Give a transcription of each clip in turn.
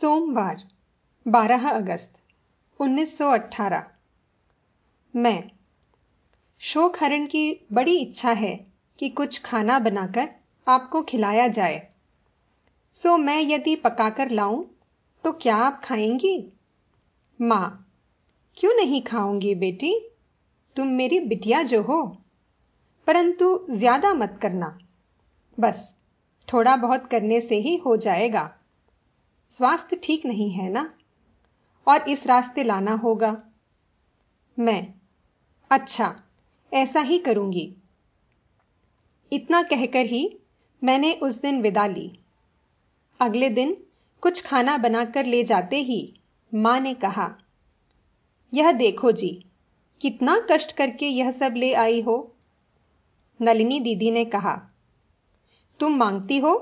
सोमवार 12 अगस्त 1918 मैं शोक हरण की बड़ी इच्छा है कि कुछ खाना बनाकर आपको खिलाया जाए। सो मैं यदि पकाकर लाऊं तो क्या आप खाएँगी? माँ, क्यों नहीं खाऊँगी बेटी? तुम मेरी बिटिया जो हो। परंतु ज़्यादा मत करना। बस, थोड़ा बहुत करने से ही हो जाएगा। स्वास्थ्य ठीक नहीं है ना? और इस रास्ते लाना होगा। मैं। अच्छा ऐसा ही करूँगी। इतना कहकर ही मैंने उस दिन विदा ली। अगले दिन कुछ खाना बनाकर ले जाते ही माँ ने कहा, यह देखो जी, कितना कष्ट करके यह सब ले आई हो। नलिनी दीदी ने कहा, तुम मांगती हो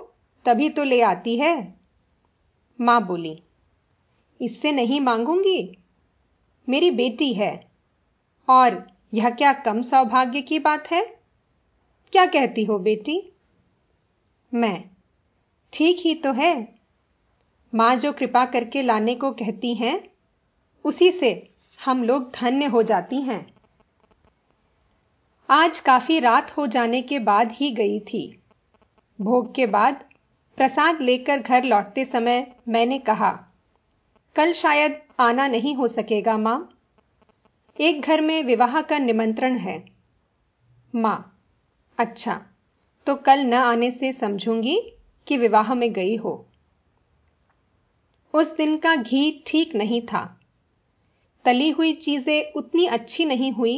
तभी तो ले आती है। माँ बोली, इससे नहीं मांगूँगी? मेरी बेटी है। और यह क्या कम सौभाग्य की बात है? क्या कहती हो बेटी? मैं? ठीक ही तो है। माँ जो कृपा करके लाने को कहती हैं, उसी से हम लोग धन्य हो जाती हैं। आज काफ़ी रात हो जाने के बाद ही गई थी। भोग के बाद प्रसाद लेकर घर लौटते समय मैंने कहा, कल शायद आना नहीं हो सकेगा, माँ। एक घर में विवाह का निमंत्रण है। माँ अच्छा तो कल न आने से समझूँगी कि विवाह में गई हो। उस दिन का घी ठीक नहीं था। तली हुई चीज़ें उतनी अच्छी नहीं हुई।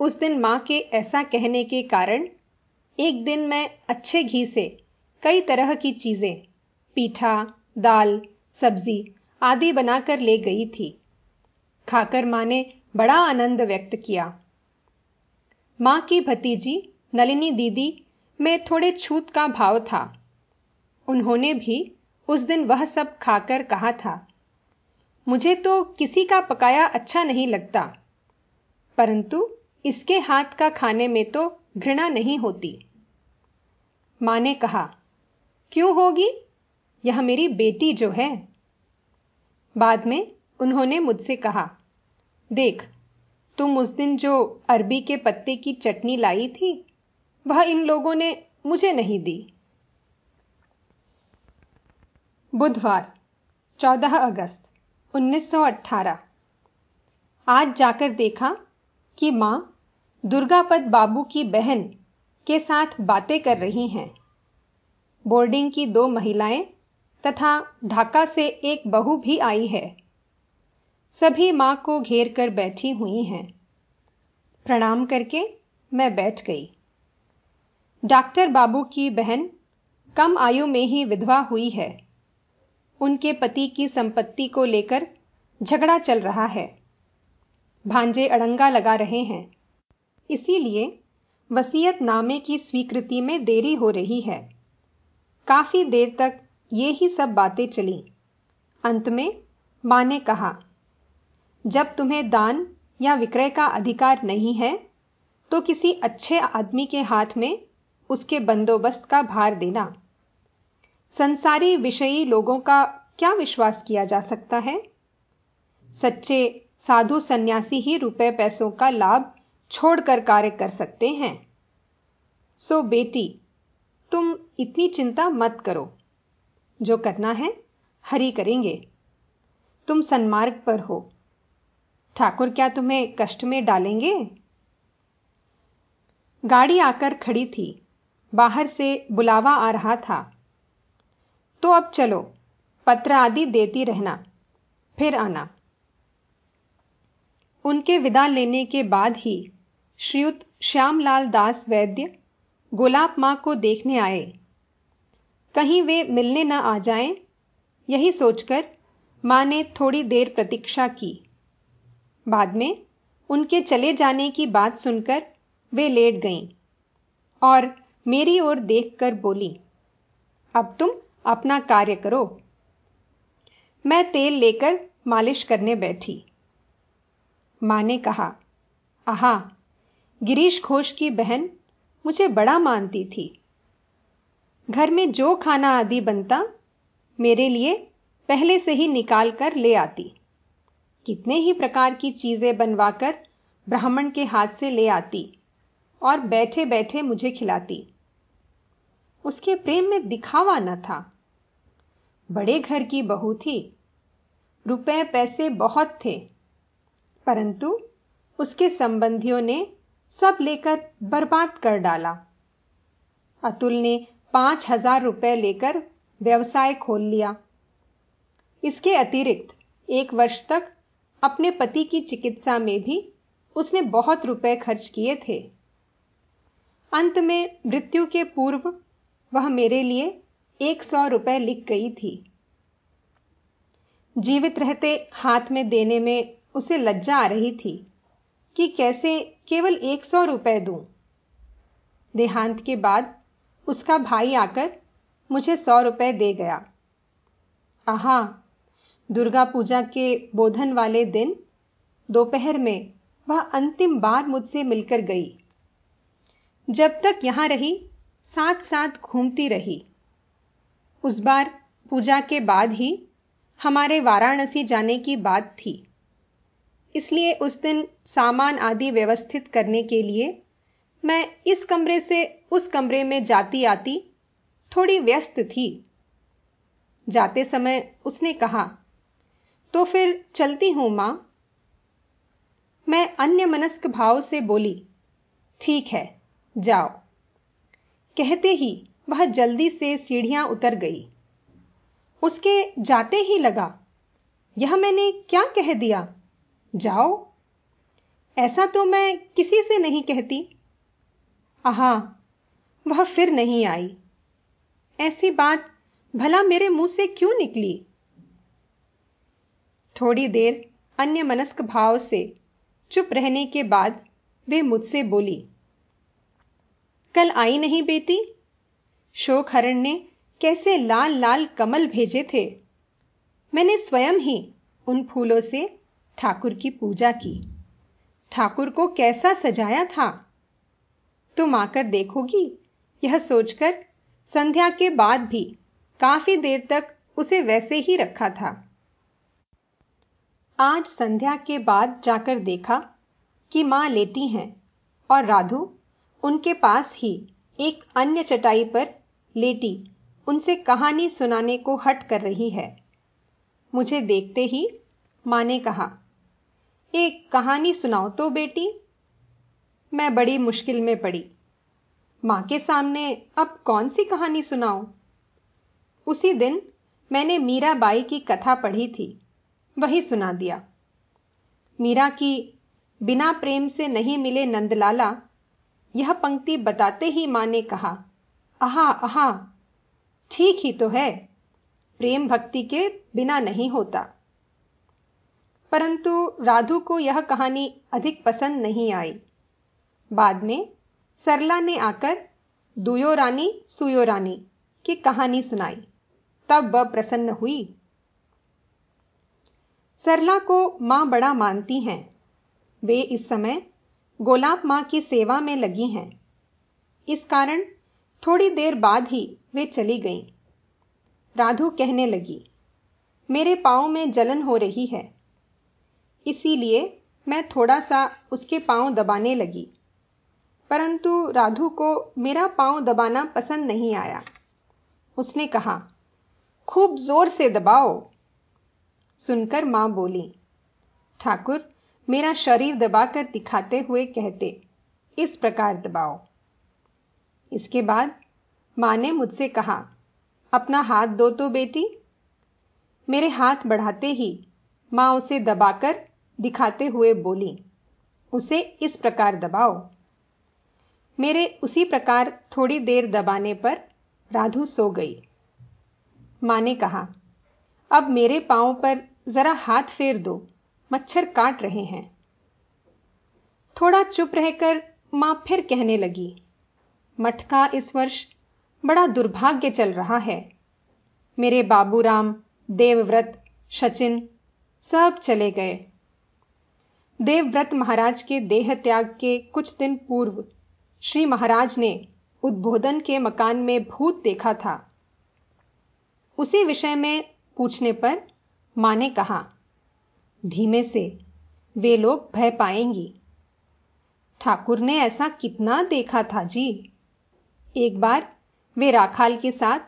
उस दिन माँ के ऐसा कहने के कारण एक दिन मैं अच्छे घी से कई तरह की चीज़ें, पीठा, दाल, सब्ज़ी आदि बनाकर ले गई थी। खाकर माँ ने बड़ा आनंद व्यक्त किया। माँ की भतीजी, नलिनी दीदी में थोड़े छूत का भाव था। उन्होंने भी उस दिन वह सब खाकर कहा था, मुझे तो किसी का पकाया अच्छा नहीं लगता, परंतु इसके हाथ का खाने में तो घृणा नहीं होती। माँ ने कहा क्यों होगी? यह मेरी बेटी जो है। बाद में उन्होंने मुझसे कहा, देख, तुम उस दिन जो अरबी के पत्ते की चटनी लाई थी, वह इन लोगों ने मुझे नहीं दी। बुधवार 14 अगस्त 1918 आज जाकर देखा कि माँ दुर्गापद बाबू की बहन के साथ बातें कर रही हैं। बोर्डिंग की दो महिलाएँ तथा ढाका से एक बहू भी आई है। सभी माँ को घेर कर बैठी हुई हैं। प्रणाम करके मैं बैठ गई। डॉक्टर बाबू की बहन कम आयु में ही विधवा हुई है। उनके पति की संपत्ति को लेकर झगड़ा चल रहा है। भांजे अड़ंगा लगा रहे हैं। इसीलिए वसीयतनामे की स्वीकृति में देरी हो रही है। काफ़ी देर तक ये ही सब बातें चली। अंत में माँ ने कहा, जब तुम्हें दान या विक्रय का अधिकार नहीं है तो किसी अच्छे आदमी के हाथ में उसके बंदोबस्त का भार देना। संसारी विषयी लोगों का क्या विश्वास किया जा सकता है? सच्चे साधु सन्यासी ही रुपए पैसों का लाभ छोड़कर कार्य कर सकते हैं। सो बेटी तुम इतनी चिंता मत करो। जो करना है, हरी करेंगे। तुम सन्मार्ग पर हो। ठाकुर क्या तुम्हें कष्ट में डालेंगे? गाड़ी आकर खड़ी थी। बाहर से बुलावा आ रहा था। तो अब चलो पत्र आदि देती रहना, फिर आना। उनके विदा लेने के बाद ही श्रीयुत श्यामलाल दास वैद्य गोलाब माँ को देखने आए। कहीं वे मिलने न आ जाएँ, यही सोचकर माँ ने थोड़ी देर प्रतीक्षा की। बाद में उनके चले जाने की बात सुनकर वे लेट गईं और मेरी ओर देखकर बोली अब तुम अपना कार्य करो। मैं तेल लेकर मालिश करने बैठी। माँ ने कहा आहा गिरीश घोष की बहन मुझे बड़ा मानती थी। घर में जो खाना आदि बनता, मेरे लिए पहले से ही निकाल कर ले आती। कितने ही प्रकार की चीज़ें बनवाकर ब्राह्मण के हाथ से ले आती और बैठे बैठे मुझे खिलाती। उसके प्रेम में दिखावा न था। बड़े घर की बहू थी। रुपए पैसे बहुत थे, परंतु उसके संबंधियों ने सब लेकर बर्बाद कर डाला। अतुल ने पाँच हज़ार रुपए लेकर व्यवसाय खोल लिया। इसके अतिरिक्त एक वर्ष तक अपने पति की चिकित्सा में भी उसने बहुत रुपए खर्च किए थे। अंत में मृत्यु के पूर्व वह मेरे लिए एक सौ रुपए लिख गई थी। जीवित रहते हाथ में देने में उसे लज्जा आ रही थी। कि कैसे केवल एक सौ रुपए दूँ? देहांत के बाद उसका भाई आकर मुझे सौ रुपए दे गया। आहा, दुर्गा पूजा के बोधन वाले दिन, दोपहर में वह अंतिम बार मुझसे मिलकर गई। जब तक यहाँ रही साथ साथ घूमती रही। उस बार पूजा के बाद ही हमारे वाराणसी जाने की बात थी। इसलिए उस दिन सामान आदि व्यवस्थित करने के लिए मैं इस कमरे से उस कमरे में जाती आती, थोड़ी व्यस्त थी। जाते समय उसने कहा तो फिर चलती हूँ माँ। मैं अन्य मनस्क भाव से बोली, ठीक है, जाओ। कहते ही वह जल्दी से सीढ़ियाँ उतर गई। उसके जाते ही लगा, यह मैंने क्या कह दिया? जाओ। ऐसा तो मैं किसी से नहीं कहती। आहा, वह फिर नहीं आई। ऐसी बात भला मेरे मुँह से क्यों निकली? थोड़ी देर अन्य मनस्क भाव से चुप रहने के बाद वे मुझसे बोली, कल आई नहीं बेटी? शोक हरण ने कैसे लाल लाल कमल भेजे थे? मैंने स्वयं ही उन फूलों से ठाकुर की पूजा की। ठाकुर को कैसा सजाया था? तुम आकर देखोगी। यह सोचकर संध्या के बाद भी काफ़ी देर तक उसे वैसे ही रखा था। आज संध्या के बाद जाकर देखा कि माँ लेटी हैं और राधु उनके पास ही एक अन्य चटाई पर लेटी, उनसे कहानी सुनाने को हट कर रही है। मुझे देखते ही माँ ने कहा एक कहानी सुनाओ तो बेटी। मैं बड़ी मुश्किल में पड़ी। माँ के सामने अब कौन सी कहानी सुनाऊं? उसी दिन मैंने मीराबाई की कथा पढ़ी थी। वही सुना दिया। मीरा की, बिना प्रेम से नहीं मिले नंदलाला, यह पंक्ति बताते ही माँ ने कहा, आहा आहा, ठीक ही तो है। प्रेम भक्ति के बिना नहीं होता। परंतु राधु को यह कहानी अधिक पसंद नहीं आई। बाद में सरला ने आकर दुयो रानी, सुयो रानी की कहानी सुनाई। तब वह प्रसन्न हुई। सरला को माँ बड़ा मानती हैं। वे इस समय गोलाब माँ की सेवा में लगी हैं। इस कारण थोड़ी देर बाद ही वे चली गईं। राधु कहने लगी, मेरे पाँव में जलन हो रही है। इसीलिए मैं थोड़ा सा उसके पाँव दबाने लगी। परंतु राधु को मेरा पाँव दबाना पसंद नहीं आया। उसने कहा, खूब ज़ोर से दबाओ। सुनकर माँ बोली, ठाकुर, मेरा शरीर दबाकर दिखाते हुए कहते, इस प्रकार दबाओ। इसके बाद माँ ने मुझसे कहा, अपना हाथ दो तो बेटी। मेरे हाथ बढ़ाते ही माँ उसे दबाकर दिखाते हुए बोली, उसे इस प्रकार दबाओ। मेरे उसी प्रकार थोड़ी देर दबाने पर राधु सो गई। माँ ने कहा, अब मेरे पाँव पर जरा हाथ फेर दो, मच्छर काट रहे हैं। थोड़ा चुप रहकर माँ फिर कहने लगी, मठ का इस वर्ष बड़ा दुर्भाग्य चल रहा है। मेरे बाबूराम, देवव्रत, सचिन सब चले गए। देवव्रत महाराज के देह त्याग के कुछ दिन पूर्व श्री महाराज ने उद्बोधन के मकान में भूत देखा था। उसी विषय में पूछने पर माँ ने कहा, धीमे से, वे लोग भय पाएँगी। ठाकुर ने ऐसा कितना देखा था जी। एक बार वे राखाल के साथ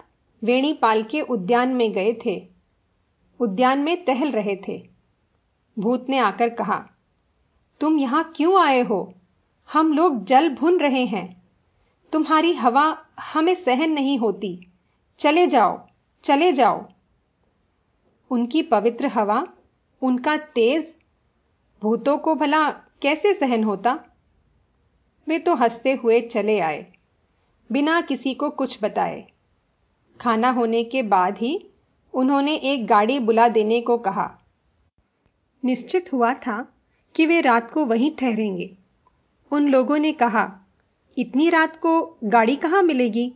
वेणीपाल के उद्यान में गए थे। उद्यान में टहल रहे थे। भूत ने आकर कहा तुम यहाँ क्यों आए हो? हम लोग जल भुन रहे हैं। तुम्हारी हवा हमें सहन नहीं होती। चले जाओ चले जाओ। उनकी पवित्र हवा, उनका तेज, भूतों को भला कैसे सहन होता? वे तो हँसते हुए चले आए, बिना किसी को कुछ बताए। खाना होने के बाद ही उन्होंने एक गाड़ी बुला देने को कहा। निश्चित हुआ था कि वे रात को वहीं ठहरेंगे। उन लोगों ने कहा, इतनी रात को गाड़ी कहाँ मिलेगी?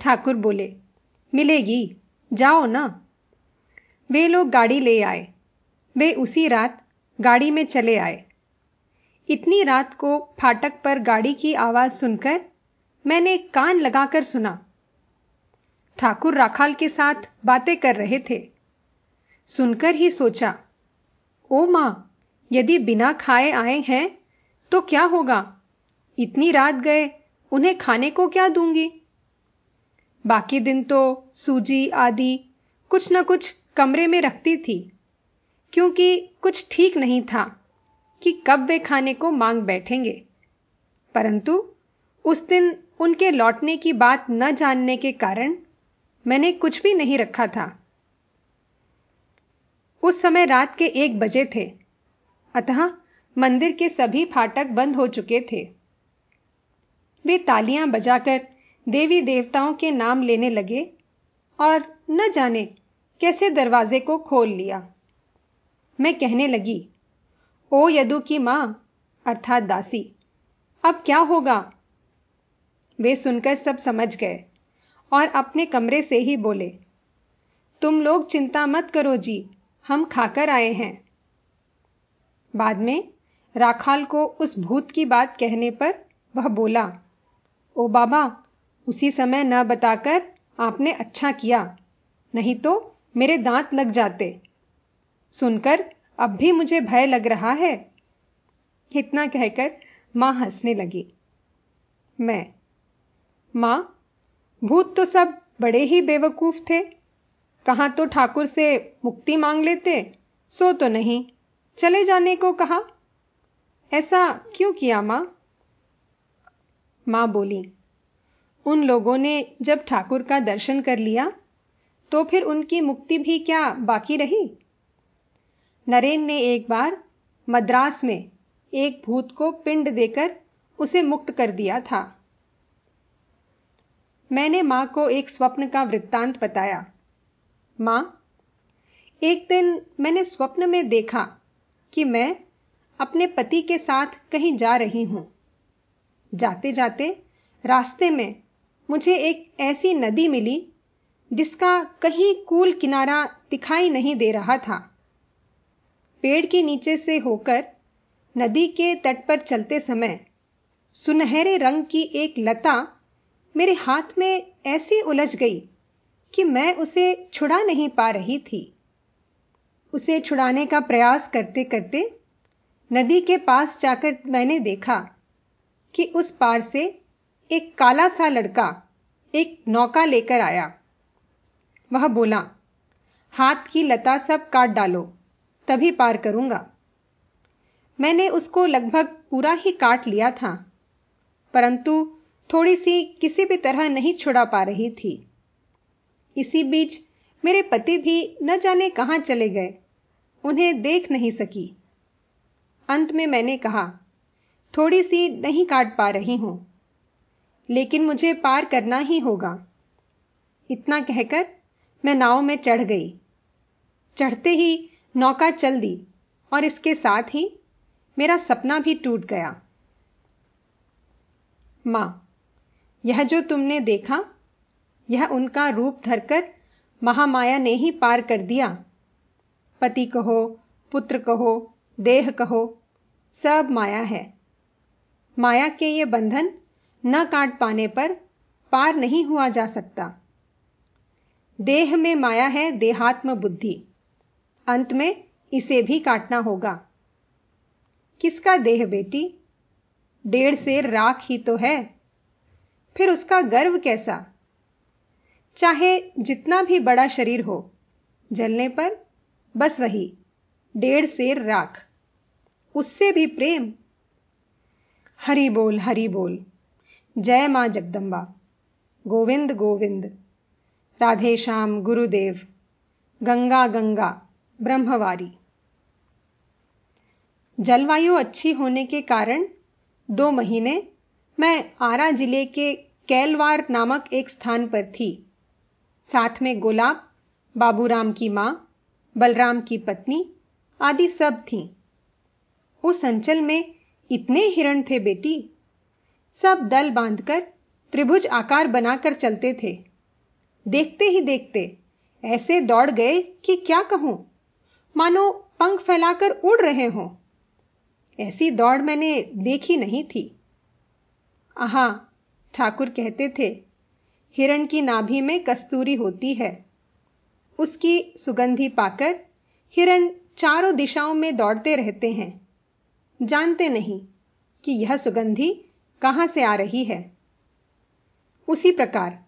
ठाकुर बोले, मिलेगी, जाओ ना। वे लोग गाड़ी ले आए। वे उसी रात गाड़ी में चले आए। इतनी रात को फाटक पर गाड़ी की आवाज़ सुनकर मैंने कान लगाकर सुना। ठाकुर राखाल के साथ बातें कर रहे थे। सुनकर ही सोचा, ओ माँ यदि बिना खाए आए हैं तो क्या होगा? इतनी रात गए, उन्हें खाने को क्या दूँगी? बाकी दिन तो सूजी, आदि कुछ न कुछ कमरे में रखती थी, क्योंकि कुछ ठीक नहीं था कि कब वे खाने को मांग बैठेंगे। परंतु उस दिन उनके लौटने की बात न जानने के कारण मैंने कुछ भी नहीं रखा था। उस समय रात के एक बजे थे अतः मंदिर के सभी फाटक बंद हो चुके थे। वे तालियाँ बजाकर देवी देवताओं के नाम लेने लगे और न जाने कैसे दरवाजे को खोल लिया। मैं कहने लगी, ओ यदु की माँ, अर्थात दासी, अब क्या होगा? वे सुनकर सब समझ गए और अपने कमरे से ही बोले, तुम लोग चिंता मत करो जी, हम खाकर आए हैं। बाद में राखाल को उस भूत की बात कहने पर वह बोला, ओ बाबा, उसी समय न बताकर आपने अच्छा किया, नहीं तो मेरे दांत लग जाते। सुनकर अब भी मुझे भय लग रहा है। इतना कहकर माँ हंसने लगी। मैं? माँ, भूत तो सब बड़े ही बेवकूफ़ थे। कहाँ तो ठाकुर से मुक्ति मांग लेते, सो तो नहीं। चले जाने को कहा। ऐसा क्यों किया माँ? माँ बोली, उन लोगों ने जब ठाकुर का दर्शन कर लिया तो फिर उनकी मुक्ति भी क्या बाकी रही? नरेन ने एक बार मद्रास में एक भूत को पिंड देकर उसे मुक्त कर दिया था। मैंने माँ को एक स्वप्न का वृत्तांत बताया। माँ, एक दिन मैंने स्वप्न में देखा कि मैं अपने पति के साथ कहीं जा रही हूँ। जाते जाते रास्ते में मुझे एक ऐसी नदी मिली, जिसका कहीं कूल किनारा दिखाई नहीं दे रहा था। पेड़ के नीचे से होकर नदी के तट पर चलते समय सुनहरे रंग की एक लता मेरे हाथ में ऐसी उलझ गई कि मैं उसे छुड़ा नहीं पा रही थी। उसे छुड़ाने का प्रयास करते करते नदी के पास जाकर मैंने देखा कि उस पार से एक काला सा लड़का एक नौका लेकर आया। वह बोला, हाथ की लता सब काट डालो, तभी पार करूँगा। मैंने उसको लगभग पूरा ही काट लिया था, परंतु थोड़ी सी किसी भी तरह नहीं छुड़ा पा रही थी। इसी बीच मेरे पति भी न जाने कहाँ चले गए। उन्हें देख नहीं सकी। अंत में मैंने कहा, थोड़ी सी नहीं काट पा रही हूँ, लेकिन मुझे पार करना ही होगा। इतना कहकर मैं नाव में चढ़ गई। चढ़ते ही नौका चल दी और इसके साथ ही मेरा सपना भी टूट गया। माँ, यह जो तुमने देखा, यह उनका रूप धरकर महामाया ने ही पार कर दिया। पति कहो, पुत्र कहो, देह कहो, सब माया है। माया के ये बंधन न काट पाने पर पार नहीं हुआ जा सकता। देह में माया है, देहात्म बुद्धि। अंत में इसे भी काटना होगा। किसका देह बेटी? डेढ़ से राख ही तो है। फिर उसका गर्व कैसा? चाहे जितना भी बड़ा शरीर हो, जलने पर बस वही, डेढ़ सेर राख। उससे भी प्रेम। हरि बोल हरि बोल। जय माँ जगदंबा गोविंद गोविंद। राधे श्याम, गुरुदेव। गंगा गंगा, ब्रह्मवारी। जलवायु अच्छी होने के कारण दो महीने मैं आरा ज़िले के कैलवार नामक एक स्थान पर थी। साथ में गुलाब, बाबूराम की माँ बलराम की पत्नी आदि सब थीं। उस अंचल में इतने हिरण थे बेटी। सब दल बांधकर त्रिभुज आकार बनाकर चलते थे। देखते ही देखते ऐसे दौड़ गए कि क्या कहूँ? मानो पंख फैलाकर उड़ रहे हों। ऐसी दौड़ मैंने देखी नहीं थी। आहा, ठाकुर कहते थे, हिरण की नाभि में कस्तूरी होती है। उसकी सुगंधी पाकर हिरण चारों दिशाओं में दौड़ते रहते हैं। जानते नहीं कि यह सुगंधी कहाँ से आ रही है। उसी प्रकार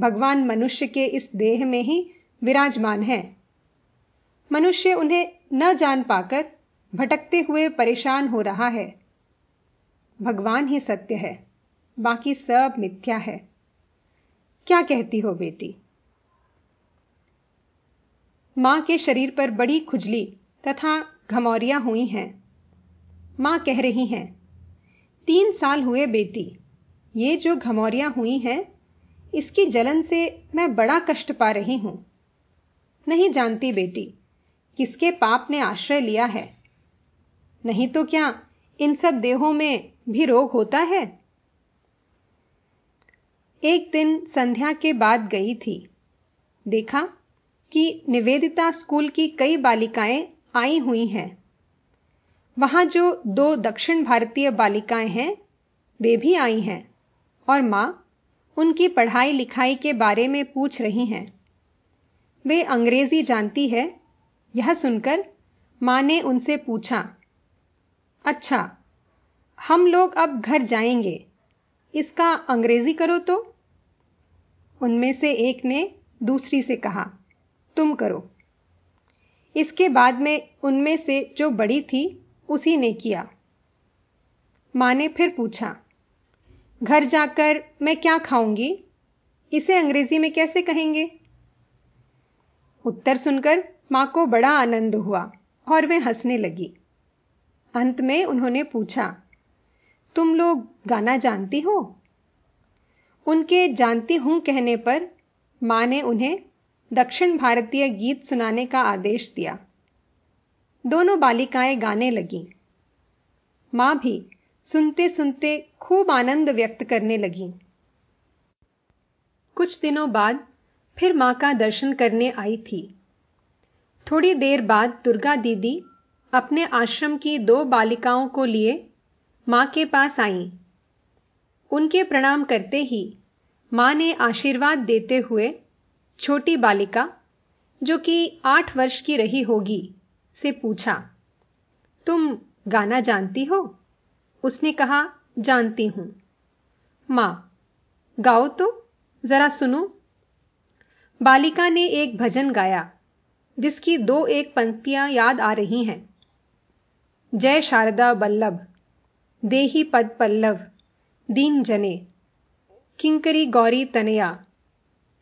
भगवान मनुष्य के इस देह में ही विराजमान है। मनुष्य उन्हें न जान पाकर भटकते हुए परेशान हो रहा है। भगवान ही सत्य है, बाकी सब मिथ्या है। क्या कहती हो बेटी? माँ के शरीर पर बड़ी खुजली तथा घमौरियाँ हुई हैं। माँ कह रही हैं, तीन साल हुए बेटी, ये जो घमौरियाँ हुई हैं, इसकी जलन से मैं बड़ा कष्ट पा रही हूँ। नहीं जानती बेटी, किसके पाप ने आश्रय लिया है? नहीं तो क्या इन सब देहों में भी रोग होता है? एक दिन संध्या के बाद गई थी। देखा कि निवेदिता स्कूल की कई बालिकाएँ आई हुई हैं। वहाँ जो दो दक्षिण भारतीय बालिकाएँ हैं, वे भी आई हैं और माँ उनकी पढ़ाई लिखाई के बारे में पूछ रही हैं। वे अंग्रेज़ी जानती है, यह सुनकर माँ ने उनसे पूछा अच्छा हम लोग अब घर जाएँगे, इसका अंग्रेज़ी करो तो? उनमें से एक ने दूसरी से कहा तुम करो। इसके बाद में उनमें से जो बड़ी थी, उसी ने किया। माँ ने फिर पूछा, घर जाकर मैं क्या खाऊँगी? इसे अंग्रेज़ी में कैसे कहेंगे? उत्तर सुनकर माँ को बड़ा आनंद हुआ और वे हंसने लगी। अंत में उन्होंने पूछा, तुम लोग गाना जानती हो? उनके जानती हूँ कहने पर माँ ने उन्हें दक्षिण भारतीय गीत सुनाने का आदेश दिया। दोनों बालिकाएँ गाने लगीं। माँ भी सुनते सुनते खूब आनंद व्यक्त करने लगी। कुछ दिनों बाद फिर माँ का दर्शन करने आई थी। थोड़ी देर बाद दुर्गा दीदी अपने आश्रम की दो बालिकाओं को लिए माँ के पास आईं। उनके प्रणाम करते ही माँ ने आशीर्वाद देते हुए छोटी बालिका, जो कि आठ वर्ष की रही होगी, से पूछा, तुम गाना जानती हो? उसने कहा, जानती हूँ। माँ, गाओ तो जरा सुनो। बालिका ने एक भजन गाया, जिसकी दो एक पंक्तियाँ याद आ रही हैं। जय शारदा बल्लभ, देही पद पल्लव, दीन जने, किंकरी गौरी तनया,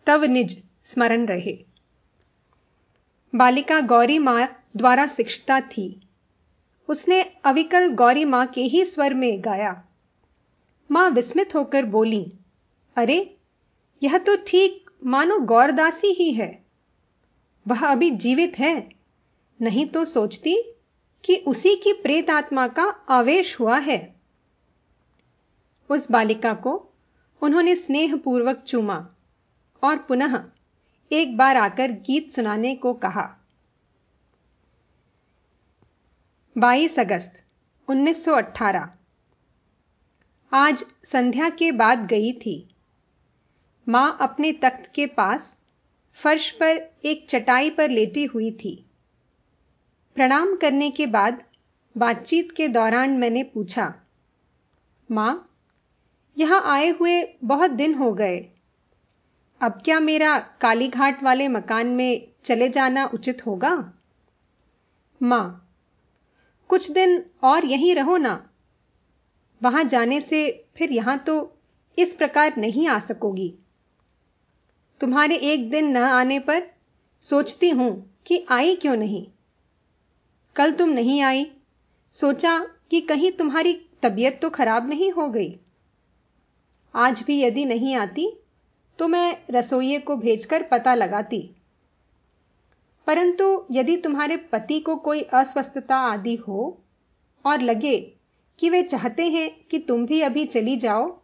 तव निज स्मरण रहे। बालिका गौरी माँ द्वारा शिक्षिता थी। उसने अविकल गौरी माँ के ही स्वर में गाया। माँ विस्मित होकर बोली, अरे, यह तो ठीक मानो गौरदासी ही है। वह अभी जीवित है। नहीं तो सोचती कि उसी की प्रेत आत्मा का आवेश हुआ है। उस बालिका को उन्होंने स्नेहपूर्वक चूमा और पुनः एक बार आकर गीत सुनाने को कहा। 22 अगस्त 1918 आज संध्या के बाद गई थी। माँ अपने तख्त के पास फर्श पर एक चटाई पर लेटी हुई थी। प्रणाम करने के बाद बातचीत के दौरान मैंने पूछा, माँ, यहाँ आए हुए बहुत दिन हो गए। अब क्या मेरा कालीघाट वाले मकान में चले जाना उचित होगा? माँ, कुछ दिन और यहीं रहो ना। वहाँ जाने से फिर यहाँ तो इस प्रकार नहीं आ सकोगी। तुम्हारे एक दिन न आने पर सोचती हूँ कि आई क्यों नहीं। कल तुम नहीं आई, सोचा कि कहीं तुम्हारी तबीयत तो खराब नहीं हो गई। आज भी यदि नहीं आती तो मैं रसोइये को भेजकर पता लगाती। परंतु यदि तुम्हारे पति को कोई अस्वस्थता आदि हो और लगे कि वे चाहते हैं कि तुम भी अभी चली जाओ,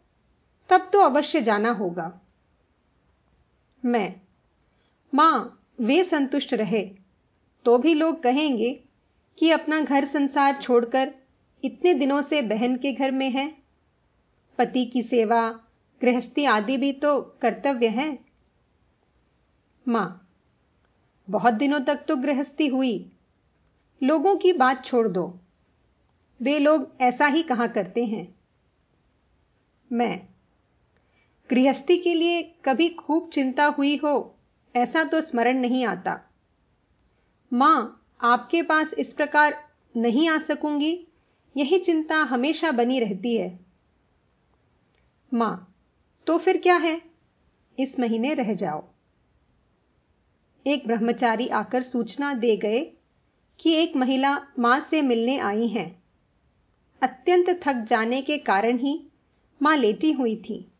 तब तो अवश्य जाना होगा। मैं, माँ, वे संतुष्ट रहे। तो भी लोग कहेंगे कि अपना घर संसार छोड़कर इतने दिनों से बहन के घर में है। पति की सेवा गृहस्थी आदि भी तो कर्तव्य है। माँ, बहुत दिनों तक तो गृहस्थी हुई। लोगों की बात छोड़ दो। वे लोग ऐसा ही कहा करते हैं। मैं, गृहस्थी के लिए कभी खूब चिंता हुई हो, ऐसा तो स्मरण नहीं आता। माँ, आपके पास इस प्रकार नहीं आ सकूँगी, यही चिंता हमेशा बनी रहती है। माँ तो फिर क्या है? इस महीने रह जाओ। एक ब्रह्मचारी आकर सूचना दे गए कि एक महिला माँ से मिलने आई हैं। अत्यंत थक जाने के कारण ही माँ लेटी हुई थी।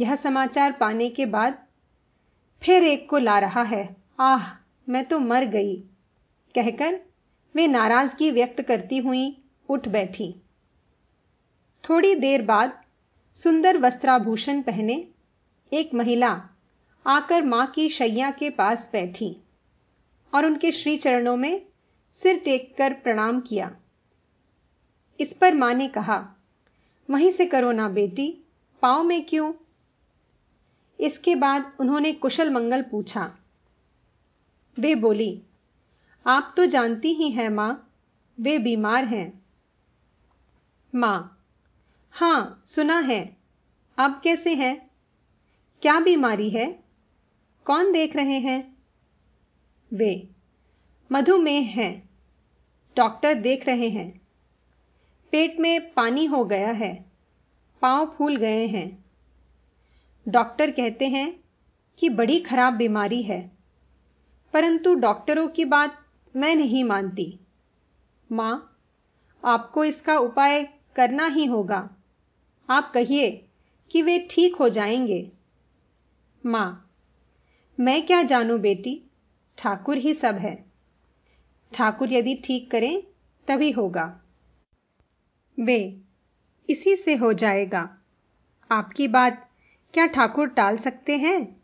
यह समाचार पाने के बाद फिर एक को ला रहा है, आह, मैं तो मर गई। कहकर वे नाराज़गी व्यक्त करती हुई उठ बैठी। थोड़ी देर बाद सुंदर वस्त्राभूषण पहने एक महिला आकर माँ की शैया के पास बैठी और उनके श्री चरणों में सिर टेककर प्रणाम किया। इस पर माँ ने कहा, वहीं से करो ना बेटी, पाँव में क्यों? इसके बाद उन्होंने कुशल मंगल पूछा। वे बोली, आप तो जानती ही हैं माँ, वे बीमार हैं। माँ हाँ, सुना है। अब कैसे हैं? क्या बीमारी है? कौन देख रहे हैं? वे मधुमेह है। डॉक्टर देख रहे हैं। पेट में पानी हो गया है। पाँव फूल गए हैं। डॉक्टर कहते हैं कि बड़ी खराब बीमारी है। परंतु डॉक्टरों की बात मैं नहीं मानती। माँ, आपको इसका उपाय करना ही होगा। आप कहिए कि वे ठीक हो जाएँगे। माँ, मैं क्या जानू बेटी? ठाकुर ही सब है। ठाकुर यदि ठीक करें, तभी होगा। वे, इसी से हो जाएगा। आपकी बात क्या ठाकुर टाल सकते हैं?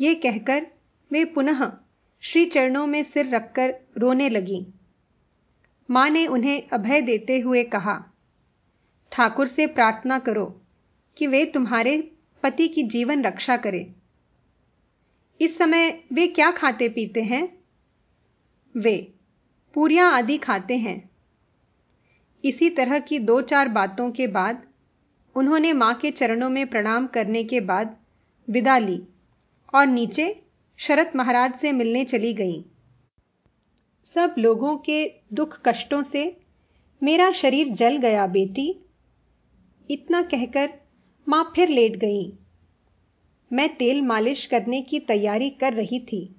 ये कहकर वे पुनः श्री चरणों में सिर रखकर रोने लगी। माँ ने उन्हें अभय देते हुए कहा ठाकुर से प्रार्थना करो कि वे तुम्हारे पति की जीवन रक्षा करें। इस समय वे क्या खाते पीते हैं? वे पूरियाँ आदि खाते हैं। इसी तरह की दो चार बातों के बाद उन्होंने माँ के चरणों में प्रणाम करने के बाद विदा ली और नीचे शरत महाराज से मिलने चली गई। सब लोगों के दुख कष्टों से मेरा शरीर जल गया, बेटी। इतना कहकर माँ फिर लेट गई। मैं तेल मालिश करने की तैयारी कर रही थी।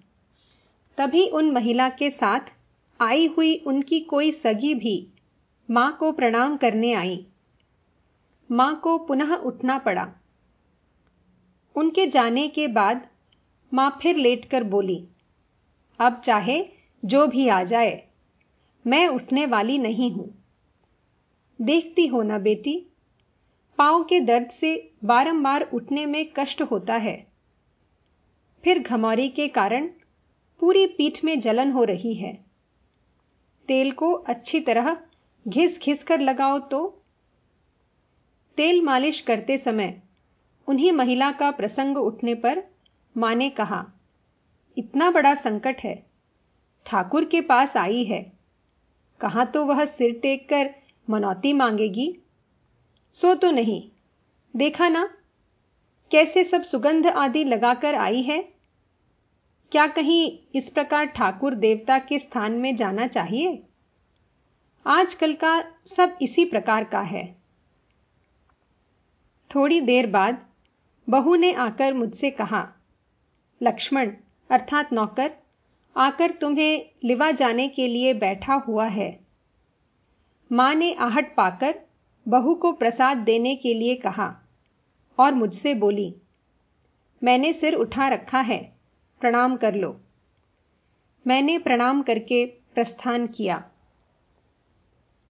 तभी उन महिला के साथ आई हुई उनकी कोई सगी भी माँ को प्रणाम करने आई। माँ को पुनः उठना पड़ा। उनके जाने के बाद माँ फिर लेटकर बोली, अब चाहे जो भी आ जाए, मैं उठने वाली नहीं हूँ। देखती हो ना बेटी पाँव के दर्द से बारंबार उठने में कष्ट होता है। फिर घमौरी के कारण पूरी पीठ में जलन हो रही है। तेल को अच्छी तरह घिस घिस कर लगाओ तो तेल मालिश करते समय उन्हीं महिला का प्रसंग उठने पर माँ ने कहा, इतना बड़ा संकट है। ठाकुर के पास आई है। कहाँ तो वह सिर टेक कर मनौती मांगेगी? सो तो नहीं। देखा ना, कैसे सब सुगंध आदि लगाकर आई है? क्या कहीं इस प्रकार ठाकुर देवता के स्थान में जाना चाहिए? आजकल का सब इसी प्रकार का है। थोड़ी देर बाद बहू ने आकर मुझसे कहा, लक्ष्मण, अर्थात नौकर, आकर तुम्हें लिवा जाने के लिए बैठा हुआ है। माँ ने आहट पाकर बहू को प्रसाद देने के लिए कहा और मुझसे बोली, मैंने सिर उठा रखा है, प्रणाम कर लो। मैंने प्रणाम करके प्रस्थान किया।